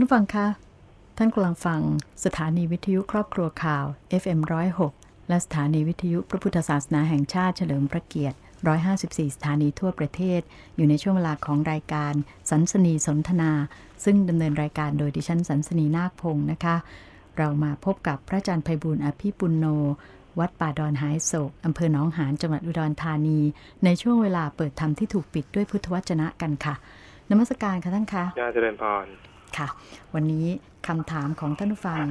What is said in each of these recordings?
ท่านฟังคะ ท่านกำลังฟังสถานีวิทยุครอบครัวข่าว FM106 และสถานีวิทยุพระพุทธศาสนาแห่งชาติเฉลิมพระเกียรติ 154 สถานีทั่วประเทศ อยู่ในช่วงเวลาของรายการสันสนีสนทนา ซึ่งดำเนินรายการโดยดิฉันสันสนีนาคพงศ์นะคะ เรามาพบกับพระอาจารย์ไพบุญอภิปุณโน วัดป่าดอนหายโศกอำเภอหนองหานจังหวัดอุดรธานี ในช่วงเวลาเปิดธรรมที่ถูกปิดด้วยพุทธวจนะกันค่ะนมัสการค่ะท่านคะญาเจริญพร ค่ะ วันนี้คำถามของท่านผู้ฟัง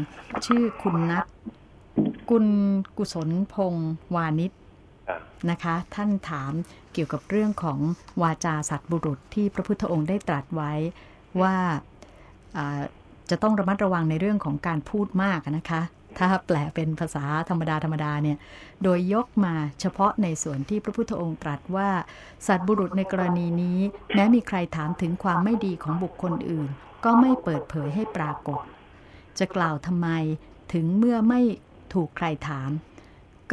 ชื่อคุณนัทกุลกุศลพงศ์วานิชอ่านะคะ ท่านถามเกี่ยวกับเรื่องของวาจาสัตว์บุรุษที่พระพุทธองค์ได้ตรัสไว้ว่าอ่าจะต้องระมัดระวังในเรื่องของการพูดมากนะคะ ถ้าแปลเป็นภาษาธรรมดาธรรมดาเนี่ย โดยยกมาเฉพาะในส่วนที่พระพุทธองค์ตรัสว่า สัตว์บุรุษในกรณีนี้ แม้มีใครถามถึงความไม่ดีของบุคคลอื่น ก็ไม่เปิดเผยให้ปรากฏ จะกล่าวทำไมถึงเมื่อไม่ถูกใครถาม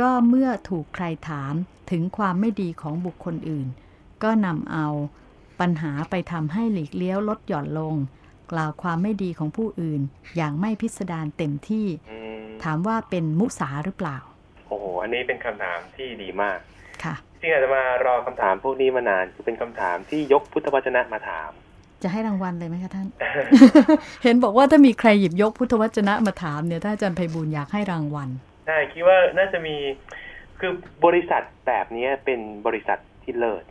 ก็เมื่อถูกใครถามถึงความไม่ดีของบุคคลอื่น ก็นำเอาปัญหาไปทำให้หลีกเลี้ยวลดหย่อนลง กล่าวความไม่ดีของผู้อื่น อย่างไม่พิสดารเต็มที่ ถามว่าเป็นมุสาหรือเปล่า โอ้โห อันนี้เป็นคำถามที่ดีมากค่ะจริงๆอาจจะมารอคำถามพวกนี้มานานคือเป็นคำถามที่ยกพุทธวจนะมาถาม จะให้รางวัลเลยไหมคะท่าน เห็นบอกว่าถ้ามีใครหยิบยกพุทธวจนะมาถามเนี่ยถ้าอาจารย์ไพบูลย์อยากให้รางวัลใช่คิดว่าน่าจะมีคือบริษัทแบบนี้เป็นบริษัทที่เลิศ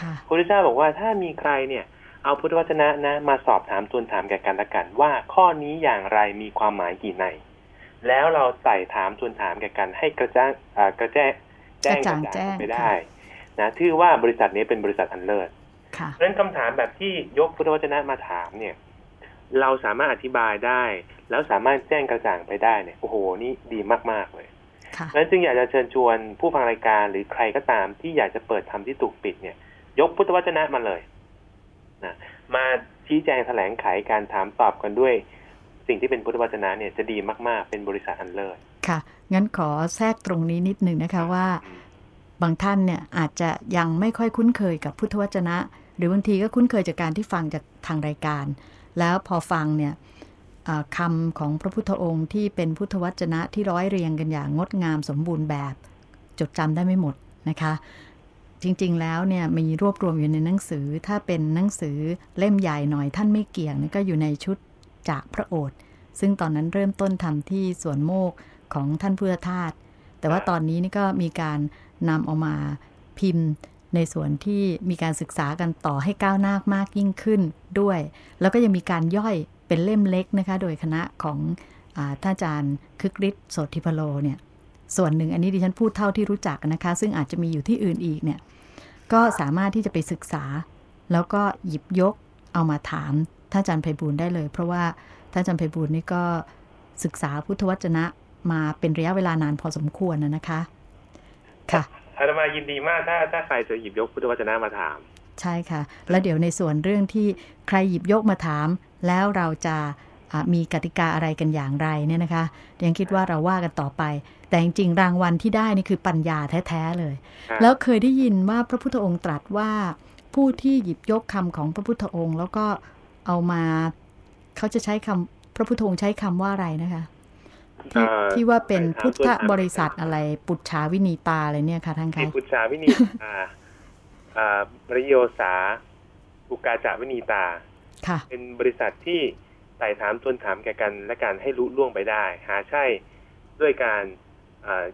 ค่ะพระพุทธเจ้าบอกว่าถ้ามีใครเนี่ย เอาพุทธวจนะนะมาสอบถามทวนถามแก่กันและกัน ว่าข้อนี้อย่างไรมีความหมายกี่ใน แล้วเราใส่ถามทวนถามแก่กันให้กระจ่างอ่ากระแจ้งแจ้งกระจ่างกระแจ้จ่างงไปได้นะถือว่าบริษัทนี้เป็นบริษัทอันเลิศค่ะเพราะฉะนั้นคำถามแบบที่ยกพุทธวจนะมาถามเนี่ย เราสามารถอธิบายได้ แล้วสามารถแจ้งกระจ่างไปได้เนี่ยโอ้โหนี่ดีมาก ๆเลยค่ะเพราะฉะนั้นจึงอยากจะเชิญชวนผู้ฟังรายการหรือใครก็ตามที่อยากจะเปิดทำที่ถูกปิดเนี่ย ยกพุทธวจนะมาเลยนะมาชี้แจงแถลงไขการถามตอบกันด้วย สิ่งที่เป็นพุทธวจนะเนี่ยจะดีมากๆ เป็นบริษัทอันเลิศค่ะ งั้นขอแทรกตรงนี้นิดหนึ่งนะคะว่า บางท่านเนี่ยอาจจะยังไม่ค่อยคุ้นเคยกับพุทธวจนะ หรือบางทีก็คุ้นเคยจากการที่ฟังจากทางรายการ แล้วพอฟังเนี่ยอ่าคำของพระพุทธองค์ที่เป็นพุทธวจนะที่ร้อยเรียงกันอย่างงดงามสมบูรณ์แบบ จดจำได้ไม่หมดนะคะ จริงๆแล้วเนี่ยมีรวบรวมอยู่ในหนังสือถ้าเป็นหนังสือเล่มใหญ่หน่อยท่านไม่เกี่ยงนี่ก็อยู่ในชุด จากพระโอษฐ์ซึ่งตอนนั้นเริ่มต้นทำที่สวนโมกของท่านพุทธทาสแต่ว่าตอนนี้นี่ก็มีการนำเอามาพิมพ์ในส่วนที่มีการศึกษากันต่อให้ก้าวหน้ามากยิ่งขึ้นด้วย แล้วก็ยังมีการย่อยเป็นเล่มเล็กนะคะ โดยคณะของท่านอาจารย์คึกฤทธิ์โสธิพโลเนี่ย ส่วนหนึ่งอันนี้ดิฉันพูดเท่าที่รู้จักนะคะ ซึ่งอาจจะมีอยู่ที่อื่นอีกเนี่ย ก็สามารถที่จะไปศึกษา แล้วก็หยิบยก เอามาถามท่านอาจารย์ไพบูลย์ได้เลย เพราะว่าท่านอาจารย์ไพบูลย์นี่ก็ศึกษาพุทธวจนะมาเป็นระยะเวลานานพอสมควรนะนะคะ ค่ะอาตมายินดีมากถ้าถ้าใครจะหยิบยกพุทธวจนะมาถาม ใช่ค่ะ แล้วเดี๋ยวในส่วนเรื่องที่ใครหยิบยกมาถาม แล้วเราจะอะมีกติกาอะไรกันอย่างไรเนี่ยนะคะยังคิดว่าเราว่ากันต่อไป แต่จริงๆรางวัลที่ได้นี่คือปัญญาแท้ๆเลยครับแล้วเคยได้ยินว่าพระพุทธองค์ตรัสว่า ผู้ที่หยิบยกคำของพระพุทธองค์ แล้วก็เอามาเขาจะใช้คำพระพุทธองค์ใช้คำว่าอะไรนะคะที่เอ่อที่ว่าเป็นใช่ครับพุทธบริษัทอะไรปุจฉาวินีตาอะไรเนี่ยค่ะท่านเอคะกุชาวินีตาอ่าบริโยสาอุกาจาวินีตาค่ะ เป็นบริษัทที่ไต่ถามทวนถามแก่กันและการให้รู้ล่วงไปได้ หาใช่ด้วยการอ่า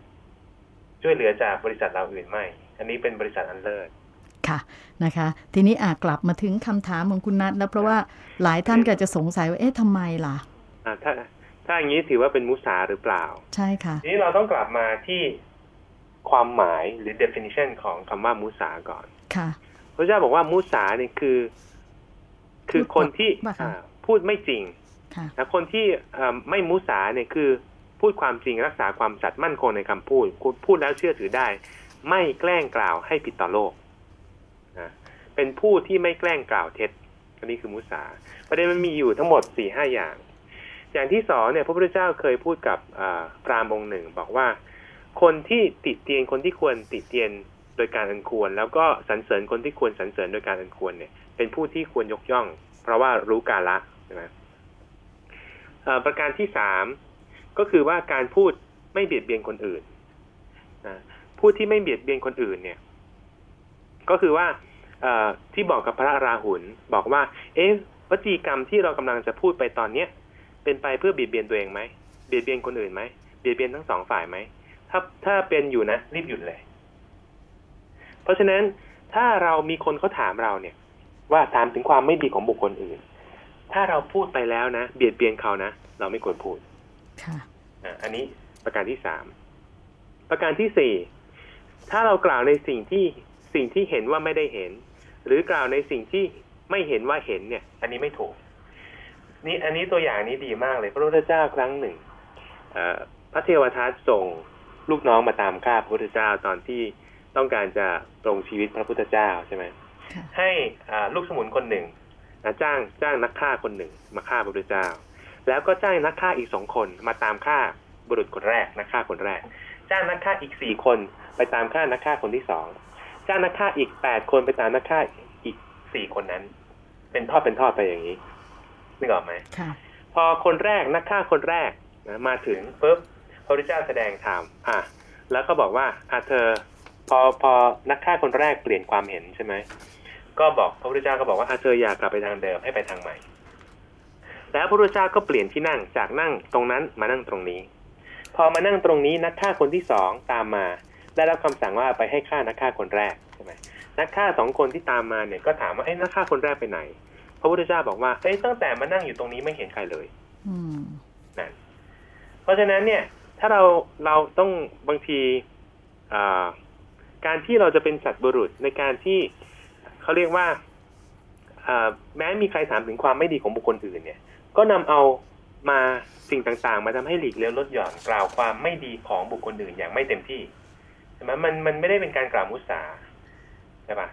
ช่วยเหลือจากบริษัทเราอื่นไม่ อันนี้เป็นบริษัทอันเลิศ ค่ะนะคะ ทีนี้อากลับมาถึงคำถามของคุณนัทแล้วเพราะว่าหลายท่านก็จะสงสัยว่าเอ๊ะทำไมล่ะอ่าถ้าถ้าอย่างนี้ถือว่าเป็นมุสาหรือเปล่า ใช่ค่ะ ทีนี้เราต้องกลับมาที่ความหมายหรือ definition ของคำว่ามุสาก่อนค่ะพระเจ้าบอกว่ามุสาเนี่ยคือ คือคนที่ว่าคะอ่าพูดไม่จริงค่ะนะคนที่เอ่อไม่มุสาเนี่ยคือพูดความจริงรักษาความสัตย์มั่นคงในคำพูดพูดแล้วเชื่อถือได้ ไม่แกล้งกล่าวให้ผิดต่อโลกนะ เป็นผู้ที่ไม่แกล้งกล่าวเท็จอันนี้คือมุสา ประเด็นมันมีอยู่ทั้งหมดสี่ห้าอย่าง อย่างที่สองเนี่ยพระพุทธเจ้าเคยพูดกับอ่าพราหมณ์องค์หนึ่ง บอกว่า คนที่ติดเตียนคนที่ควรติดเตียนโดยการอันควร แล้วก็สรรเสริญคนที่ควรสรรเสริญโดยการอันควรเนี่ย เป็นผู้ที่ควรยกย่อง เพราะว่ารู้กาละใช่ไหมอ่อประการที่สามก็คือว่าการพูดไม่เบียดเบียนคนอื่นนะพูดที่ไม่เบียดเบียนคนอื่นเนี่ย ก็คือว่า ที่บอกกับพระราหุลบอกว่า เอ๊ะวจีกรรมที่เรากำลังจะพูดไปตอนเนี้ยเป็นไปเพื่อเบียดเบียนตัวเองไหมเบียดเบียนคนอื่นไหมเบียดเบียนทั้งสองฝ่ายไหมถ้าถ้าเป็นอยู่นะรีบหยุดเลย เพราะฉะนั้นถ้าเรามีคนเขาถามเราเนี่ย ว่าถามถึงความไม่ดีของบุคคลอื่น ถ้าเราพูดไปแล้วนะเบียดเบียนเขานะเราไม่ควรพูดค่ะอะอันนี้ประการที่สามประการที่สี่ถ้าเรากล่าวในสิ่งที่สิ่งที่เห็นว่าไม่ได้เห็น หรือกล่าวในสิ่งที่ไม่เห็นว่าเห็นเนี่ย อันนี้ไม่ถูก นี่อันนี้ตัวอย่างนี้ดีมากเลย พระพุทธเจ้าครั้งหนึ่งเอ่อพระเทวทัตส่งลูกน้องมาตามฆ่าพระพุทธเจ้าตอนที่ต้องการจะปรงชีวิตพระพุทธเจ้าใช่ไหมค่ะให้อ่าลูกสมุนคนหนึ่งนะจ้างจ้างนักฆ่าคนหนึ่งมาฆ่าพระพุทธเจ้า แล้วก็จ้างนักฆ่าอีกสองคนมาตามฆ่าบุรุษคนแรกนักฆ่าคนแรก จ้างนักฆ่าอีกสี่คนไปตามฆ่านักฆ่าคนที่สอง จ้างนักฆ่าอีกแปดคนไปตามนักฆ่าอีกสี่คนนั้น เป็นทอดเป็นทอดไปอย่างนี้นึกออกไหมค่ะพอคนแรกนักฆ่าคนแรกนะมาถึงปุ๊บพระพุทธเจ้าแสดงธรรมอะแล้วก็บอกว่าอะเธอ พอพอนักฆ่าคนแรกเปลี่ยนความเห็นใช่ไหมก็บอกพระพุทธเจ้าก็บอกว่าอะเธออยากกลับไปทางเดิมให้ไปทางใหม่ แล้วพระพุทธเจ้าก็เปลี่ยนที่นั่งจากนั่งตรงนั้นมานั่งตรงนี้ พอมานั่งตรงนี้นักฆ่าคนที่สองตามมา ได้รับคำสั่งว่าไปให้ฆ่านักฆ่าคนแรกใช่ไหมนักฆ่าสองคนที่ตามมาเนี่ยก็ถามว่าเอ้ยนักฆ่าคนแรกไปไหน พระพุทธเจ้าบอกว่าเอ้ยตั้งแต่มานั่งอยู่ตรงนี้ไม่เห็นใครเลยอืมนั่นเพราะฉะนั้นเนี่ย ถ้าเราเราต้องบางทีอ่าการที่เราจะเป็นสัตว์บุรุษในการที่เขาเรียกว่าอ่าแม้มีใครถามถึงความไม่ดีของบุคคลอื่นเนี่ย ก็นำเอามาสิ่งต่างๆ มาทำให้หลีกเลี่ยงลดหย่อนกล่าวความไม่ดีของบุคคลอื่นอย่างไม่เต็มที่ ใช่ไหมมันมันไม่ได้เป็นการกล่าวมุสาใช่ปะ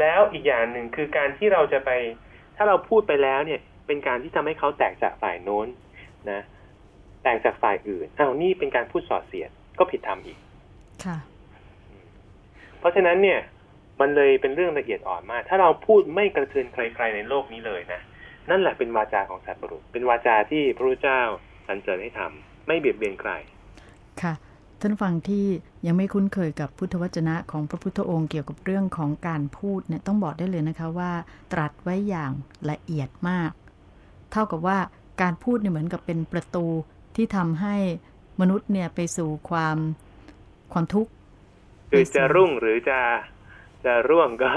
แล้วอีกอย่างหนึ่งคือการที่เราจะไป ถ้าเราพูดไปแล้วเนี่ย เป็นการที่ทำให้เขาแตกจากฝ่ายโน้นนะ แตกจากฝ่ายอื่นอ้าวนี่เป็นการพูดส่อเสียดก็ผิดธรรมอีกค่ะ เพราะฉะนั้นเนี่ย มันเลยเป็นเรื่องละเอียดอ่อนมาก ถ้าเราพูดไม่กระเทือนใคร ๆในโลกนี้เลยนะนั่นแหละเป็นวาจาของสัตว์บุรุษเป็นวาจาที่พระพุทธเจ้าสรรเสริญให้ทำไม่เบียดเบียนใคร ค่ะ ท่านฟังที่ ยังไม่คุ้นเคยกับพุทธวจนะของพระพุทธองค์เกี่ยวกับเรื่องของการพูดเนี่ยต้องบอกได้เลยนะคะว่า ตรัสไว้อย่างละเอียดมาก เท่ากับว่าการพูดเนี่ยเหมือนกับเป็นประตูที่ทำให้มนุษย์เนี่ยไปสู่ความความทุกข์คือจะรุ่งหรือจะจะร่วงก็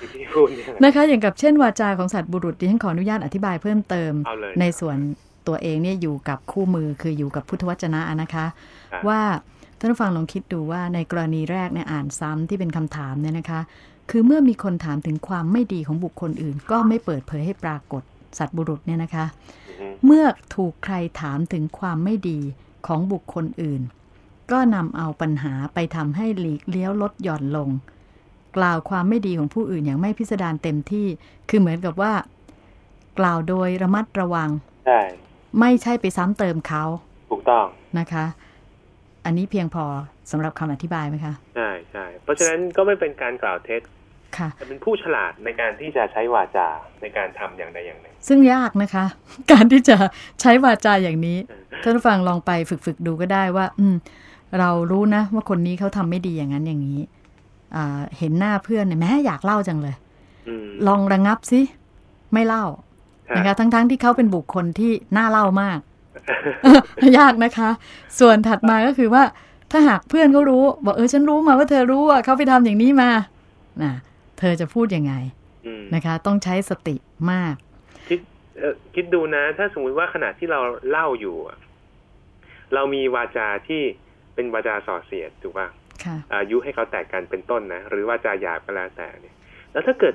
อยู่ที่พูดเนี่ยนะคะ อย่างกับเช่นวาจาของสัตว์บุรุษดิฉันขออนุญาตอธิบายเพิ่มเติมเอาเลยในส่วนตัวเองเนี่ยอยู่กับคู่มือคืออยู่กับพุทธวจนะนะคะครับว่า ท่านผู้ฟังลองคิดดูว่าในกรณีแรกเนี่ยอ่านซ้ำที่เป็นคำถามเนี่ยนะคะ คือเมื่อมีคนถามถึงความไม่ดีของบุคคลอื่น ก็ไม่เปิดเผยให้ปรากฏสัตว์บุรุษเนี่ยนะคะอือฮึเมื่อถูกใครถามถึงความไม่ดีของบุคคลอื่น ก็นำเอาปัญหาไปทำให้หลีกเลี้ยวลดหย่อนลง กล่าวความไม่ดีของผู้อื่นอย่างไม่พิสดารเต็มที่ คือเหมือนกับว่า กล่าวโดยระมัดระวัง ใช่ ไม่ใช่ไปซ้ำเติมเขา ถูกต้องนะคะ อันนี้เพียงพอสำหรับคำอธิบายไหมคะ ใช่ใช่เพราะฉะนั้นก็ไม่เป็นการกล่าวเท็จค่ะแต่เป็นผู้ฉลาดในการที่จะใช้วาจาในการทำอย่างใดอย่างหนึ่ง ซึ่งยากนะคะ การที่จะใช้วาจาอย่างนี้ท่านผู้ฟังลองไปฝึกฝึกๆดูก็ได้ว่า อืม เรารู้นะ ว่าคนนี้เขาทำไม่ดีอย่างนั้นอย่างนี้อ่าเห็นหน้าเพื่อนเนี่ยแม้อยากเล่าจังเลยอืมลองระงับสิไม่เล่าใช่นะคะทั้งๆที่เขาเป็นบุคคลที่น่าเล่ามาก ยากนะคะ ส่วนถัดมาก็คือว่า ถ้าหากเพื่อนเขารู้ บอกเออฉันรู้มาว่าเธอรู้ว่าเขาไปทำอย่างนี้มาน่ะ เธอจะพูดยังไงอืมนะคะ ต้องใช้สติมาก คิดเอ่อคิดดูนะ ถ้าสมมุติว่าขณะที่เราเล่าอยู่อะเรามีวาจาที่เป็นวาจาส่อเสียดถูกป่ะค่ะอายุให้เขาแตกกันเป็นต้นนะ หรือวาจาหยาบก็แล้วแต่เนี่ย แล้วถ้าเกิด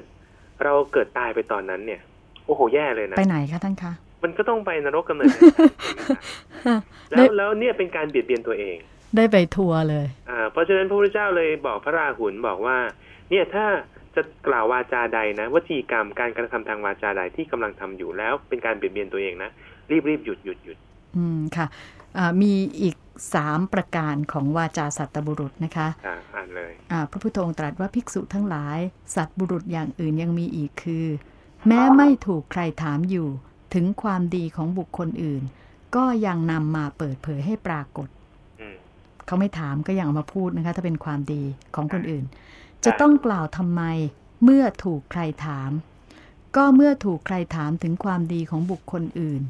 เราเกิดตายไปตอนนั้นเนี่ย โอ้โหแย่เลยนะ ไปไหนคะท่านคะ มันก็ต้องไปนรกกำเนิดแล้ได้วแล้วเนี่ยเป็นการเบียดเบียนตัวเอง ได้ไปทัวร์เลย อ่า เพราะฉะนั้นพระพุทธเจ้าเลยบอกพระราหุลบอกว่า เนี่ยถ้าจะกล่าววาจาใดนะวจีกรรมการกระทำทางวาจาใดที่กำลังทำอยู่แล้ว เป็นการเบียดเบียนตัวเองนะรีบรีบหยุดหยุดหยุดอืมค่ะอ่ามีอีกสามประการของวาจาสัตบุรุษนะคะอ่าอ่านเลยอ่าพระพุทธองค์ตรัสว่าภิกษุทั้งหลาย สัตบุรุษอย่างอื่นยังมีอีกคือ แม้ไม่ถูกใครถามอยู่ ถึงความดีของบุคคลอื่น ก็ยังนำมาเปิดเผยให้ปรากฏอืมเขาไม่ถามก็ยังเอามาพูดนะคะ ถ้าเป็นความดีของคนอื่นใช่จะต้องกล่าวทำไมเมื่อถูกใครถาม ก็เมื่อถูกใครถามถึงความดีของบุคคลอื่น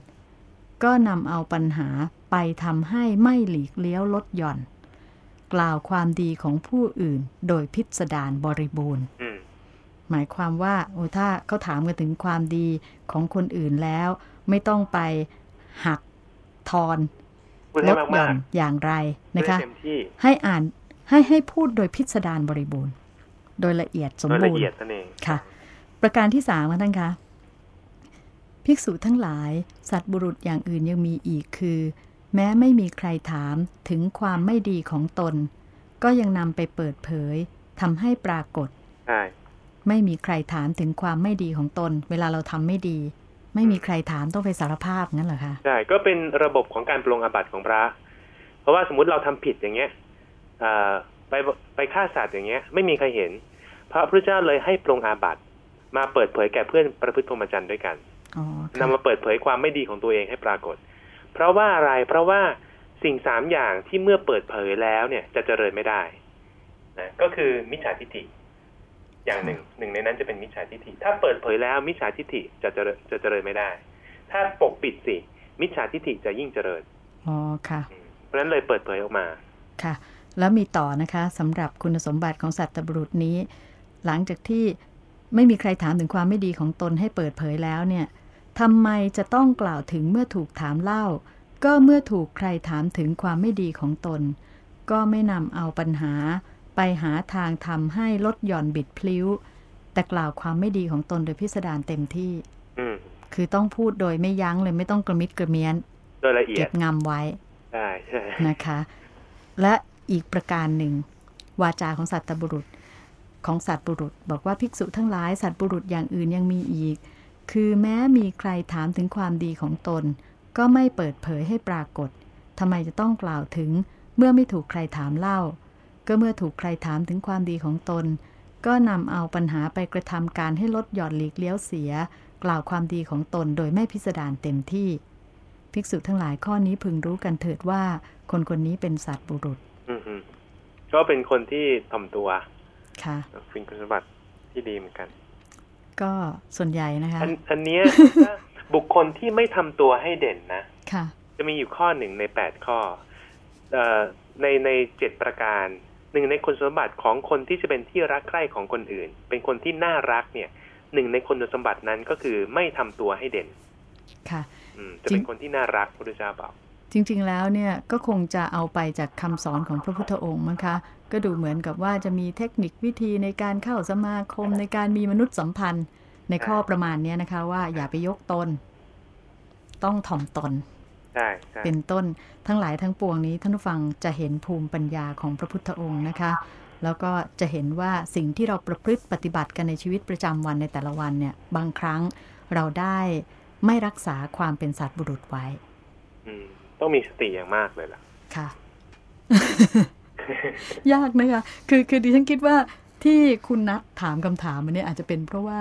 ก็นำเอาปัญหาไปทำให้ไม่หลีกเลี้ยวลดหย่อน กล่าวความดีของผู้อื่น โดยพิสดารบริบูรณ์อืม หมายความว่าโอ้ถ้าเขาถามกันถึงความดีของคนอื่นแล้ว ไม่ต้องไปหักทอนพูดลให้ดมากหย่อมากนอย่างไรพูดนะคะให้เต็มที่ให้อ่านให้ให้พูดโดยพิสดารบริบูรณ์ โดยละเอียดสมโดยละบูรเอียดณ์นั่นเองค่ะ ประการที่สามค่ะท่านคะภิกษุทั้งหลาย สัตว์บุรุษอย่างอื่นยังมีอีกคือ แม้ไม่มีใครถามถึงความไม่ดีของตน ก็ยังนำไปเปิดเผยทำให้ปรากฏใช่ ไม่มีใครถามถึงความไม่ดีของตน เวลาเราทำไม่ดี ไม่มีใครถามต้องไปสารภาพงั้นเหรอคะใช่ก็เป็นระบบของการปรงอาบัติของพระ เพราะว่าสมมติเราทำผิดอย่างเงี้ยเอ่อไปไปฆ่าสัตว์อย่างเงี้ย ไม่มีใครเห็น พระพุทธเจ้าเลยให้ปรงอาบัติมาเปิดเผยแก่เพื่อนประพฤติพรหมจรรย์ด้วยกันอ๋อนำมาเปิดเผยความไม่ดีของตัวเองให้ปรากฏ เพราะว่าอะไรเพราะว่าสิ่งสามอย่างที่เมื่อเปิดเผยแล้วเนี่ยจะเจริญไม่ได้นะก็คือมิจฉาทิฏฐิ อย่างหนึ่ง หนึ่งในนั้นจะเป็นมิจฉาทิฏฐิ ถ้าเปิดเผยแล้วมิจฉาทิฏฐิจะเจริญจะเจริญไม่ได้ ถ้าปกปิดสิ มิจฉาทิฏฐิจะยิ่งเจริญอ๋อค่ะอืมเพราะฉะนั้นเลยเปิดเผยออกมาค่ะ แล้วมีต่อนะคะสำหรับคุณสมบัติของสัตว์บุรุษนี้ หลังจากที่ไม่มีใครถามถึงความไม่ดีของตนให้เปิดเผยแล้วเนี่ยทำไมจะต้องกล่าวถึงเมื่อถูกถามเล่า ก็เมื่อถูกใครถามถึงความไม่ดีของตน ก็ไม่นำเอาปัญหา ไปหาทางทำให้ลดหย่อนบิดพลิ้ว แต่กล่าวความไม่ดีของตนโดยพิสดารเต็มที่อืมคือต้องพูดโดยไม่ยั้งเลยไม่ต้องกระมิดกระเมียนโดยละเอียเก็ดบงำไว้ใช่ใช่นะคะ และอีกประการหนึ่ง วาจาของสัตว์บุรุษของสัตว์บุรุษ บอกว่าภิกษุทั้งหลายสัตว์บุรุษอย่างอื่นยังมีอีก คือแม้มีใครถามถึงความดีของตน ก็ไม่เปิดเผยให้ปรากฏทำไมจะต้องกล่าวถึงเมื่อไม่ถูกใครถามเล่า ก็เมื่อถูกใครถามถึงความดีของตน ก็นำเอาปัญหาไปกระทำการให้ลดหย่อนหลีกเลี้ยวเสีย กล่าวความดีของตนโดยไม่พิสดารเต็มที่ ภิกษุทั้งหลายข้อนี้พึงรู้กันเถิดว่า คนคนนี้เป็นสัตว์บุรุษอืมอืมก็เป็นคนที่ถ่อมตัว ค่ะเป็นคุณสมบัติที่ดีเหมือนกัน ก็ส่วนใหญ่นะคะอันอันเนี้ยถ้าบุคคลที่ไม่ทำตัวให้เด่นนะค่ะ จะมีอยู่ข้อหนึ่งในแปดข้อเอ่อในในเจ็ดประการ หนึ่งในคุณสมบัติของคนที่จะเป็นที่รักใคร่ของคนอื่น เป็นคนที่น่ารักเนี่ยหนึ่งในคุณสมบัตินั้นก็คือไม่ทำตัวให้เด่น ค่ะอืมจะเป็นคนที่น่ารักพระพุทธเจ้าบอกจริง ๆ แล้วเนี่ยก็คงจะเอาไปจากคำสอนของพระพุทธองค์มั้งคะ ก็ดูเหมือนกับว่าจะมีเทคนิควิธีในการเข้าสมาคมในการมีมนุษยสัมพันธ์ในข้อประมาณเนี้ยนะคะ ว่าอย่าไปยกตน ต้องถ่อมตน ใช่ใช่เป็นต้นทั้งหลายทั้งปวงนี้ท่านผู้ฟังจะเห็นภูมิปัญญาของพระพุทธองค์นะคะ แล้วก็จะเห็นว่าสิ่งที่เราประพฤติปฏิบัติกันในชีวิตประจำวันในแต่ละวันเนี่ย บางครั้งเราได้ไม่รักษาความเป็นสัตว์บุรุษไว้ อืม ต้องมีสติอย่างมากเลยล่ะ ค่ะ ยากนะคะคือคือดิฉันคิดว่าที่คุณนัทถามคำถามมันเนี่ยอาจจะเป็นเพราะว่า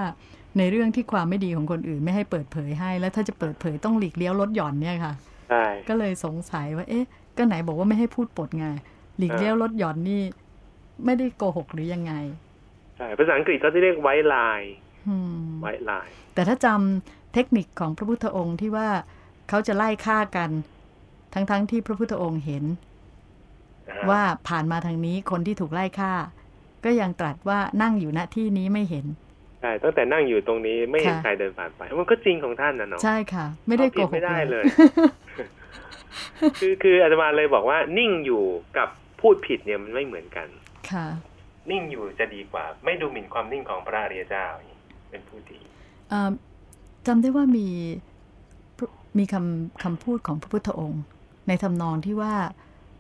ในเรื่องที่ความไม่ดีของคนอื่นไม่ให้เปิดเผยให้ แล้วถ้าจะเปิดเผยต้องหลีกเลี้ยวลดหย่อนเนี่ยค่ะใช่ ก็เลยสงสัยว่า เอ๊ะ ก็ไหนบอกว่าไม่ให้พูดปดไงหลีกเลี้ยวลดหย่อนนี่ ไม่ได้โกหกหรือยังไงใช่ภาษาอังกฤษเขาจะเรียกไว้ลายอืมไว้ลาย แต่ถ้าจำเทคนิคของพระพุทธองค์ที่ว่าเขาจะไล่ฆ่ากัน ทั้งๆที่พระพุทธองค์เห็น ว่าผ่านมาทางนี้คนที่ถูกไล่ฆ่า ก็ยังตรัสว่านั่งอยู่ณที่นี้ไม่เห็นใช่ตั้งแต่นั่งอยู่ตรงนี้ไม่เห็นค่ะใครเดินผ่านไป มันก็จริงของท่านนะเนาะใช่ค่ะ ไม่ได้โกหกเอาผิดไม่ได้เลย คือคืออาตมาเลยบอกว่า นิ่งอยู่กับพูดผิดเนี่ยมันไม่เหมือนกัน ค่ะ นิ่งอยู่จะดีกว่า ไม่ดูหมิ่นความนิ่งของพระอริยเจ้าเป็นผู้ดีเอ่อจำได้ว่ามีมีคำคำพูดของพระพุทธองค์ ในทำนองที่ว่า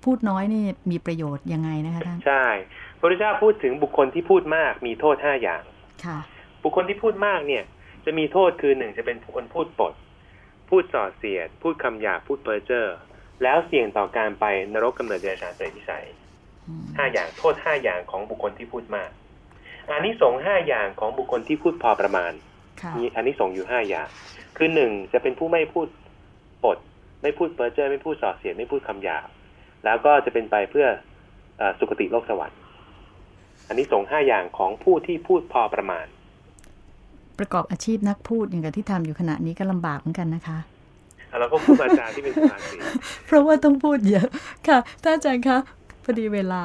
พูดน้อยนี่มีประโยชน์ยังไงนะคะท่านใช่พระพุทธเจ้าพูดถึงบุคคลที่พูดมากมีโทษห้าอย่าง ค่ะ บุคคลที่พูดมากเนี่ย จะมีโทษคือหนึ่งจะเป็นคนพูดปด พูดส่อเสียด พูดคำหยาบพูดเพ้อเจ้อแล้วเสี่ยงต่อการไปนรกกำเนิดเดรัจฉานเปรตวิสัยอืมห้าอย่างโทษห้าอย่างของบุคคลที่พูดมากอันนี้สงส์ห้าอย่างของบุคคลที่พูดพอประมาณค่ะมีอันนี้สงส์อยู่ห้าอย่าง คือหนึ่งจะเป็นผู้ไม่พูดปด ไม่พูดเปอร์เจอร์ไม่พูดส่อเสียดไม่พูดคำหยาบแล้วก็จะเป็นไปเพื่อเออสุคติโลกสวรรค์อันนี้ส่งห้าอย่างของผู้ที่พูดพอประมาณ ประกอบอาชีพนักพูดอย่างกับที่ทำอยู่ขณะนี้ก็ลำบากเหมือนกันนะคะเราก็พูดอาจารย์ที่เป็นสมาธิเพราะว่าต้องพูดเยอะค่ะท่านอาจารย์คะพอดีเวลา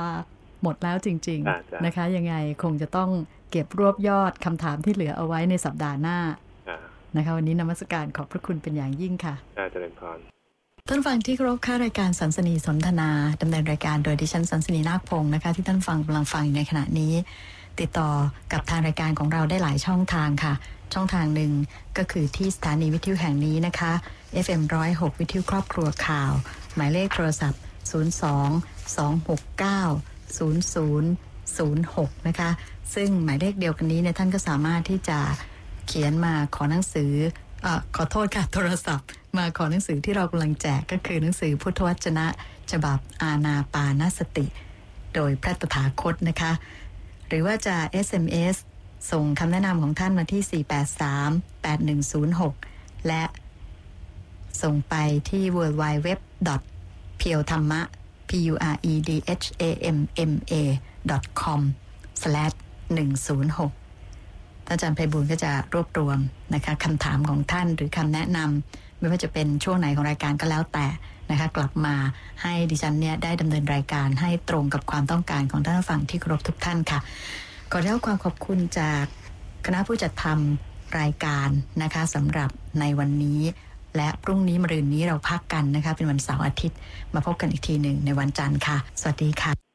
หมดแล้วจริงอ่าจ้ะๆนะคะ ยังไงคงจะต้องเก็บรวบยอดคำถามที่เหลือเอาไว้ในสัปดาห์หน้าอ่านะคะ วันนี้นมัสการขอบพระคุณเป็นอย่างยิ่งค่ะอาจารย์พรท่านฟังที่เคารพค่ารายการสันสนีสนทนาดำเนินรายการโดยดิฉันสันสนีนาคพงศ์นะคะ ที่ท่านฟังกำลังฟังอยู่ในขณะนี้ ติดต่อกับทางรายการของเราได้หลายช่องทางค่ะ ช่องทางหนึ่งก็คือที่สถานีวิทยุแห่งนี้นะคะ FM 106วิทยุครอบครัวข่าว หมายเลขโทรศัพท์ 02 269 0006 นะคะ ซึ่งหมายเลขเดียวกันนี้เนี่ยท่านก็สามารถที่จะเขียนมาขอหนังสือเออขอโทษค่ะโทรศัพท์ มาขอหนังสือที่เรากำลังแจกก็คือหนังสือพุทธวจนะ ฉบับอาณาปานสติ โดยพระตถาคตนะคะ รือว่าจะ SMS ส่งคำแนะนำของท่านมาที่ 483-8106 และส่งไปที่ w w w p i e w t h a m m a p u r e d h a m m a com slash 106ท่านอาจารย์ไพบูลก็จะรวบรวมนะคะคำถามของท่านหรือคำแนะนำไม่ว่าจะเป็นช่วงไหนของรายการก็แล้วแต่ นะคะกลับมาให้ดิฉันเนี่ยได้ดำเนินรายการให้ตรงกับความต้องการของท่านผู้ฟังที่เคารพทุกท่านค่ะขอได้รับความขอบคุณจากคณะผู้จัดทำรายการนะคะสำหรับในวันนี้ และพรุ่งนี้มรืนนี้เราพักกันนะคะ เป็นวันเสาร์อาทิตย์ มาพบกันอีกทีหนึ่งในวันจันทร์ค่ะ สวัสดีค่ะ